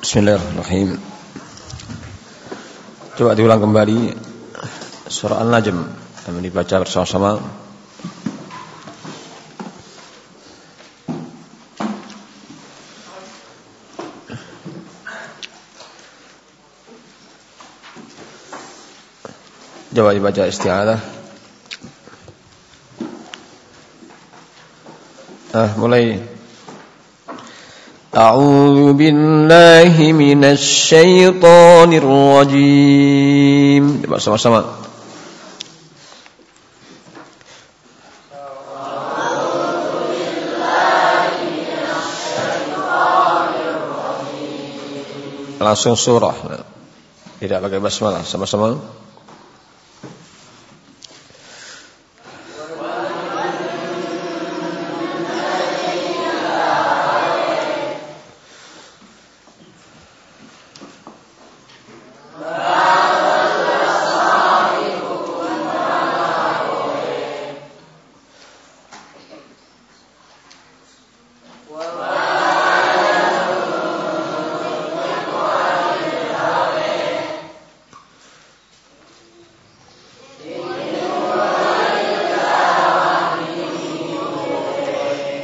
Bismillahirrahmanirrahim. Coba diulang kembali surah An-Najm kami dibaca bersama-sama. Coba dibaca isti'adah. Ah, mulai. أعوذ بالله من الشيطان الرجيم sama-sama langsung surah tidak pakai basmalah sama-sama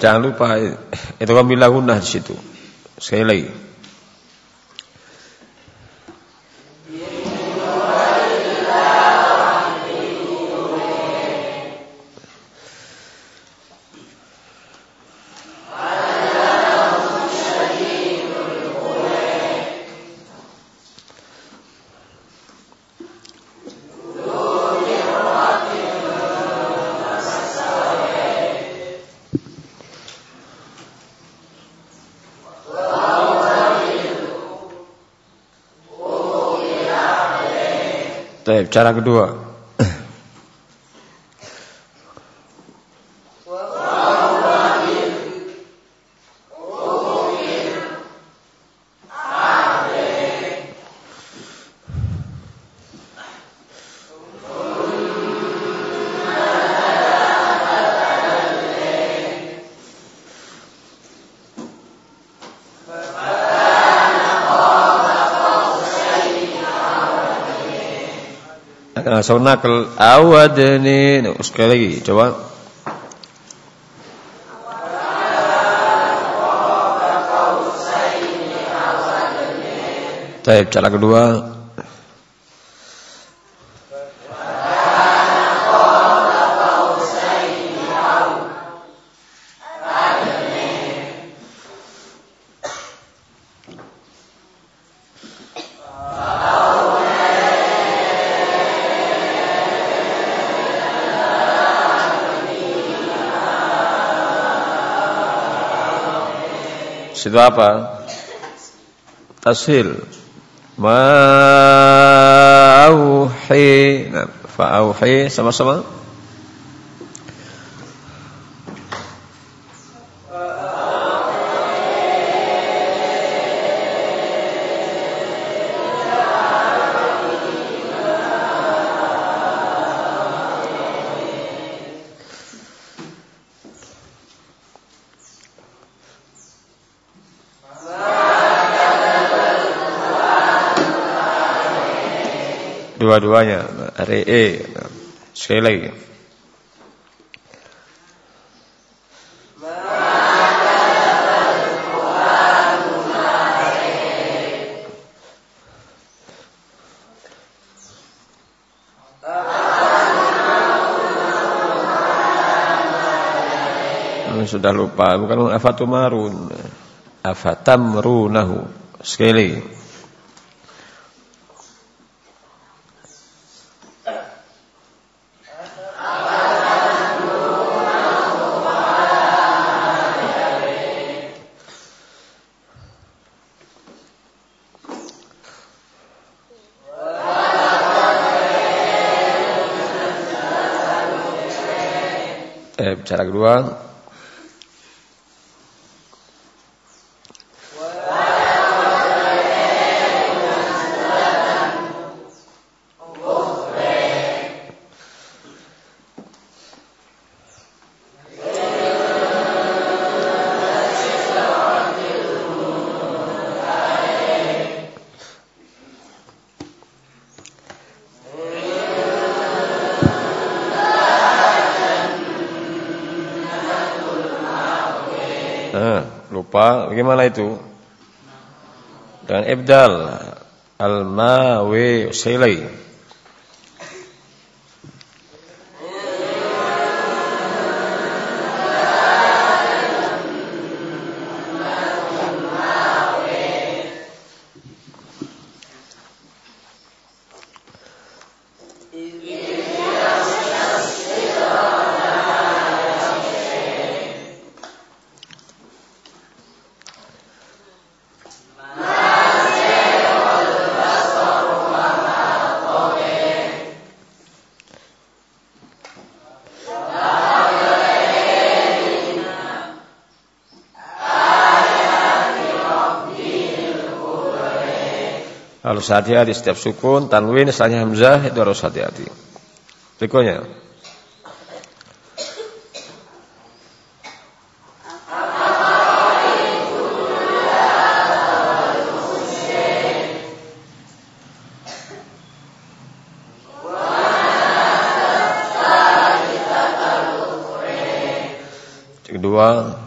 Jangan lupa itu kan bila di situ. Sekali lagi. Baik, cara kedua. Sonakal awadani. Nah, sekali lagi, coba. Baik, cara kedua. Situ apa? Tasil. Ma'auhi. Nah, fa'auhi sama-sama. Dua-duanya. Re sekali lagi. Sudah lupa. Bukan afatumarun afatamrunahu. Sekali Cara Sarah Grua Bagaimana itu? Dengan ibdal al-ma wa Harus hati-hati setiap sukun, tanwin, istilahnya hamzah itu harus hati-hati. Berikutnya. Kedua,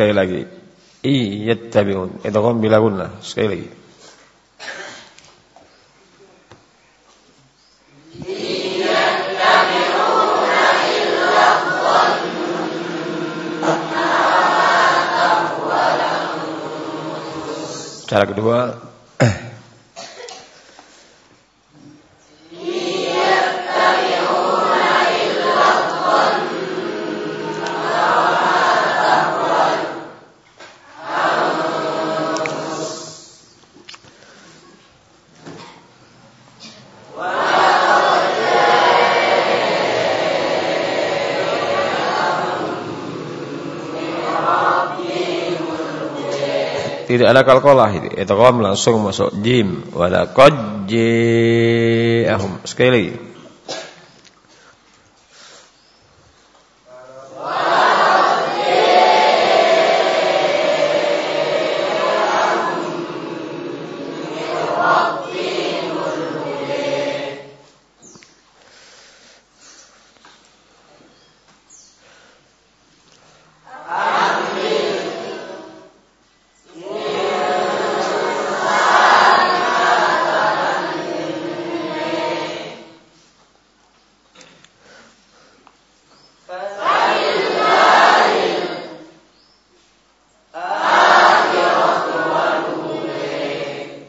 Sekali lagi. I yattabi'un. Idgham bila gunnah. Sekali lagi. Cara kedua Tidak ada kalkolah itu. Idgham langsung masuk jim. Wala qad. Sekali lagi.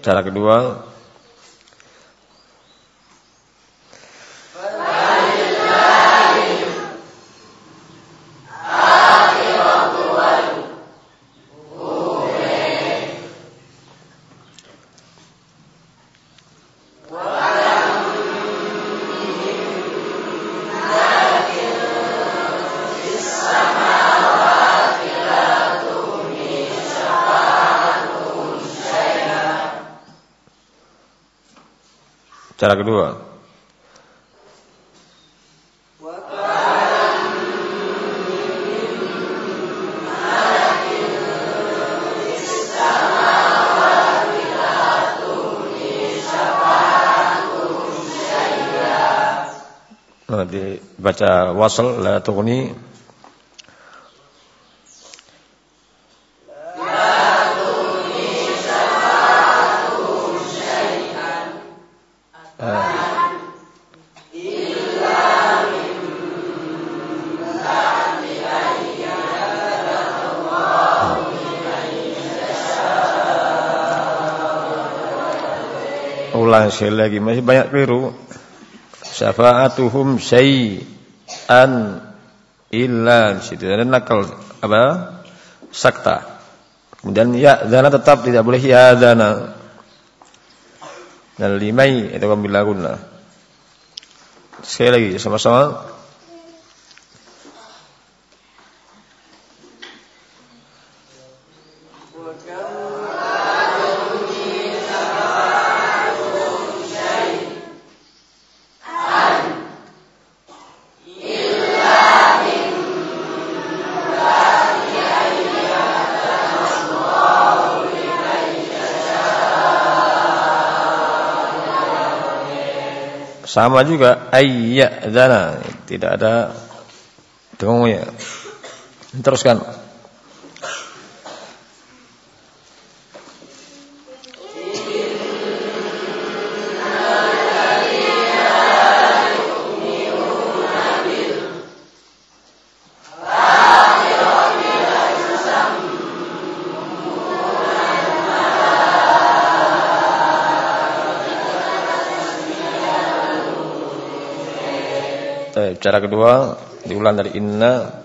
Cara kedua Cara kedua, dibaca wasal la tughni. Ulang sekali lagi. Masih banyak keliru. Syafa'atuhum syai'an illa. Situ ada nakal apa? Sakta. Kemudian ya dana tetap tidak boleh ya dana dan limai itu kami lakukan sekali lagi sama-sama Sama juga dana tidak ada dengungnya. Teruskan. Cara kedua diulang dari inna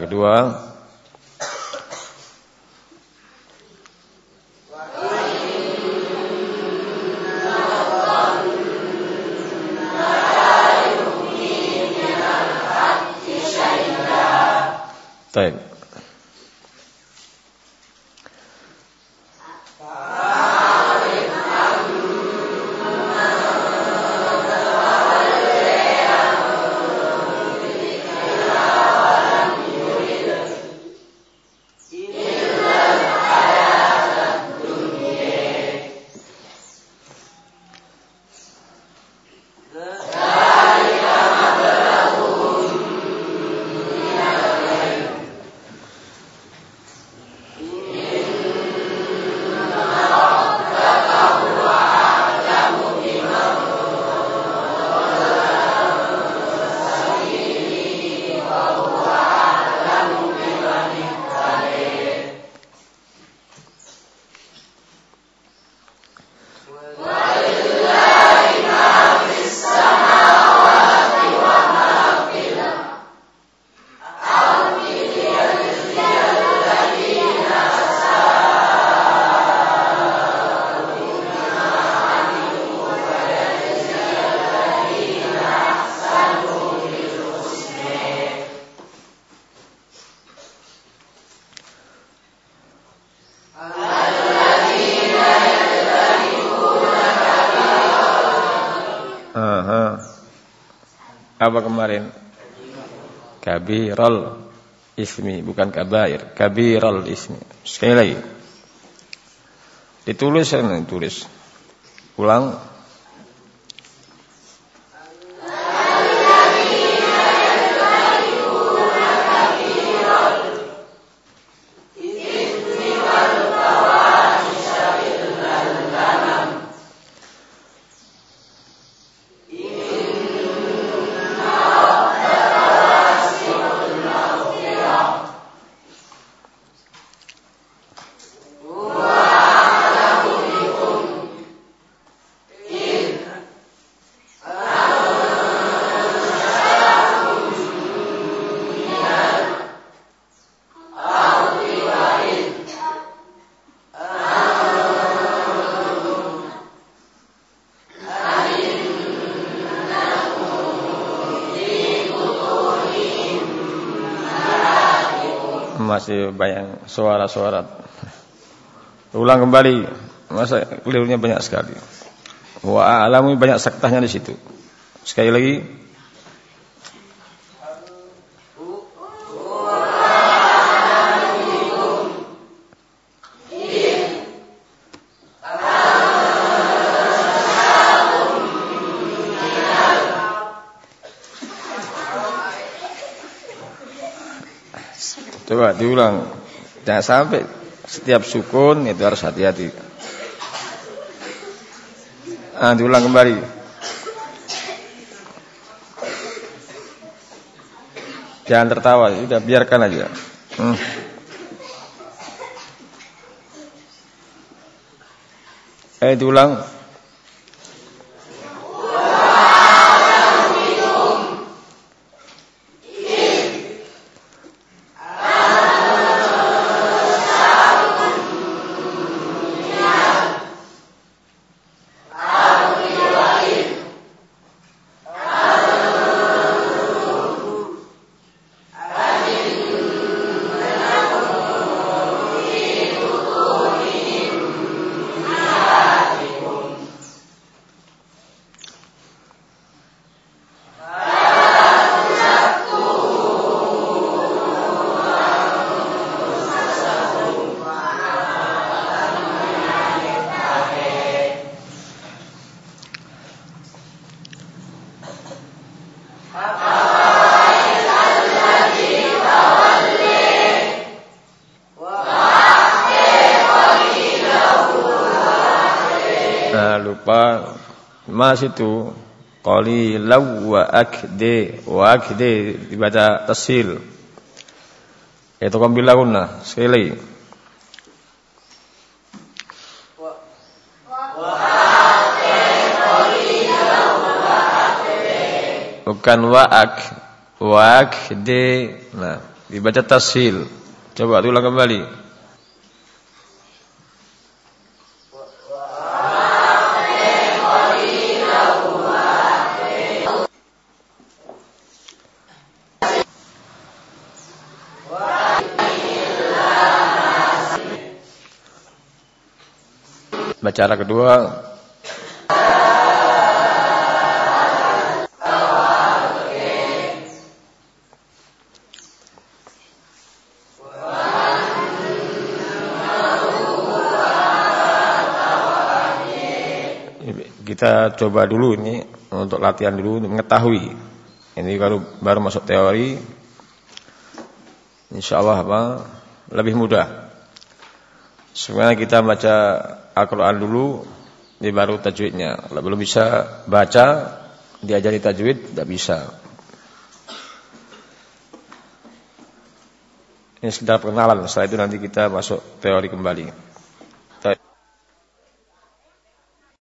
kedua Baik. Apa kemarin? Kabiral ismi, bukan kabair. Kabiral ismi. Sekali lagi. Ditulis, ditulis. Ulang. Masih banyak suara-suara. Ulang kembali. Masa kelirunya banyak sekali. Wa a'lamu banyak saktahnya di situ. Sekali lagi. Coba diulang. Jangan sampai setiap sukun itu harus hati-hati. Ah, diulang kembali. Jangan tertawa, sudah biarkan aja. Hmm. Eh, diulang. Mas itu qalilaw wa akde wa akde dibaca tasil. Itu kambilahunna sekali bukan wa'ak wa'ak de nah dibaca tasil. Coba ulang kembali Cara kedua kita coba dulu ini untuk latihan dulu mengetahui. Ini baru baru masuk teori. Insya Allah apa lebih mudah. Sebenarnya kita baca Al-Quran dulu, ini baru tajwidnya. Kalau belum bisa baca, diajari tajwid, tidak bisa. Ini sekedar perkenalan, setelah itu nanti kita masuk teori kembali.